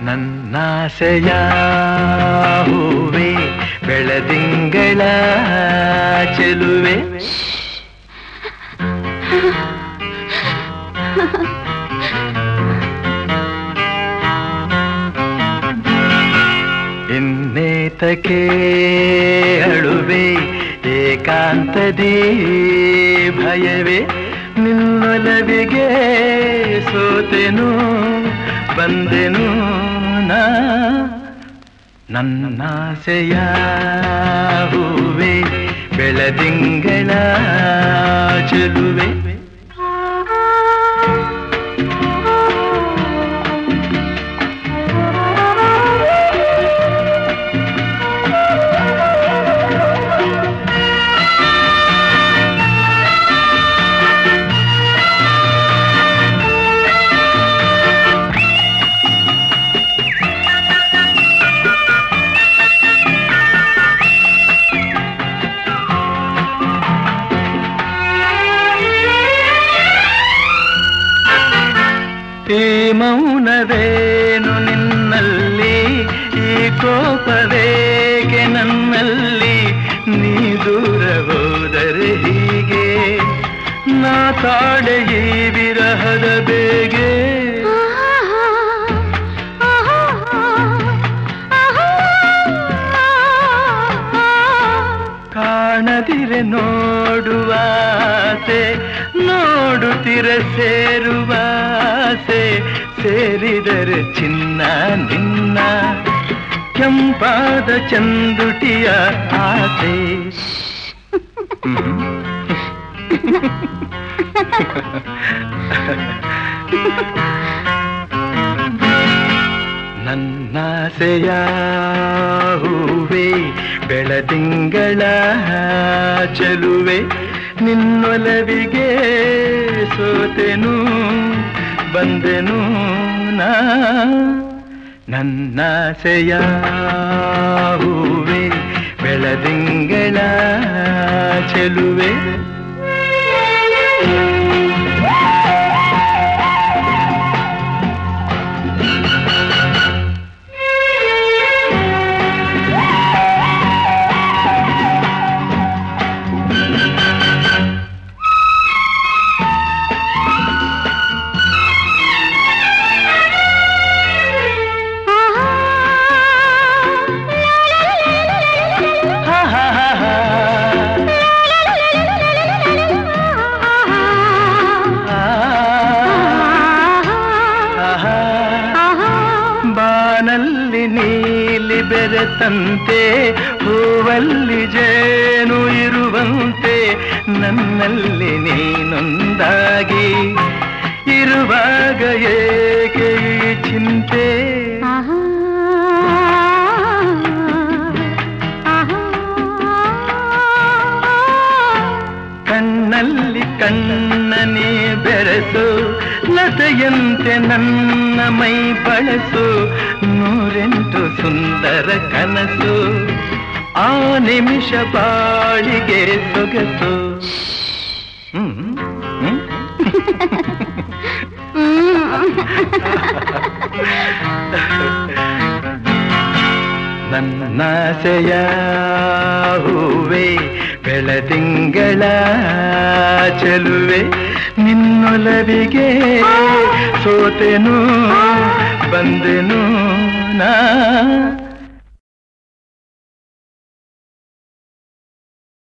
ನನ್ನಾಸೆಯ ಹೂವೆ ಬೆಳದಿಂಗಳ ಚೆಲುವೆ ಇನ್ನೇತಕ್ಕೆ ಅಳುವೆ ಏಕಾಂತದಿ ಭಯವೇ ನಿನ್ನೊಲವಿಗೆ ಸೋತೆನು ಬಂದೆನು ನಾ. ನನ್ನಾಸೆಯ ಹೂವೆ ಬೆಳದಿಂಗಳ ಈ ಮೌನವೇನು ನಿನ್ನಲ್ಲಿ? ಈ ಕೋಪವೇಗೆ ನನ್ನಲ್ಲಿ? ನೀ ದೂರ ಹೋದರೆ ಹೀಗೆ? ನಾ ತಾಡೆ ಈ ವಿರಹದ ಬೇಗೆ? ಕಾಣದಿರೆ ನೋಡುವಾತೆ ನೋಡುತ್ತಿರ ಸೇರುವಾಸೆ ಸೇರಿದರೆ ಚಿನ್ನ ನಿನ್ನ. ಕೆಂಪಾದ ಚಂದುಟಿಯ ಆಸೆ. ನನ್ನಾಸೆಯ ಹೂವೆ ಬೆಳದಿಂಗಳ ಚೆಲುವೆ ನಿನ್ನೊಲವಿಗೆ ಸೋತೆನು. ಬಂದೆನು ನನ್ನಾಸೆಯ ಹೂವೆ ಬೆಳದಿಂಗಳ ಚೆಲುವೆ. ನೀಲಿ ಬೆರೆತಂತೆ ಹೂವಲ್ಲಿ ಜೇನು ಇರುವಂತೆ ನನ್ನಲ್ಲಿ ನೀನೊಂದಾಗಿ ಇರುವಾಗ ಏಕೆ ಚಿಂತೆ? ಕಣ್ಣಲ್ಲಿ ಕಣ್ಣನೇ ಬೆರೆಸು ಲತೆಯಂತೆ ನನ್ನ ಮೈ ಬಳಸು ನೂರೆಂಟು ಸುಂದರ ಕನಸು ಆ ನಿಮಿಷ ಬಾಳಿಗೆ ಸೊಗಸು. ಹ್ಮ್ ಹ್ಮ್ ಹೂವೆ ಬೆಳದಿಂಗಳ ಚೆಲುವೆ ನಿನ್ನೊಲವಿಗೆ ಸೋತೆನು ಬಂದೆನು ನಾ.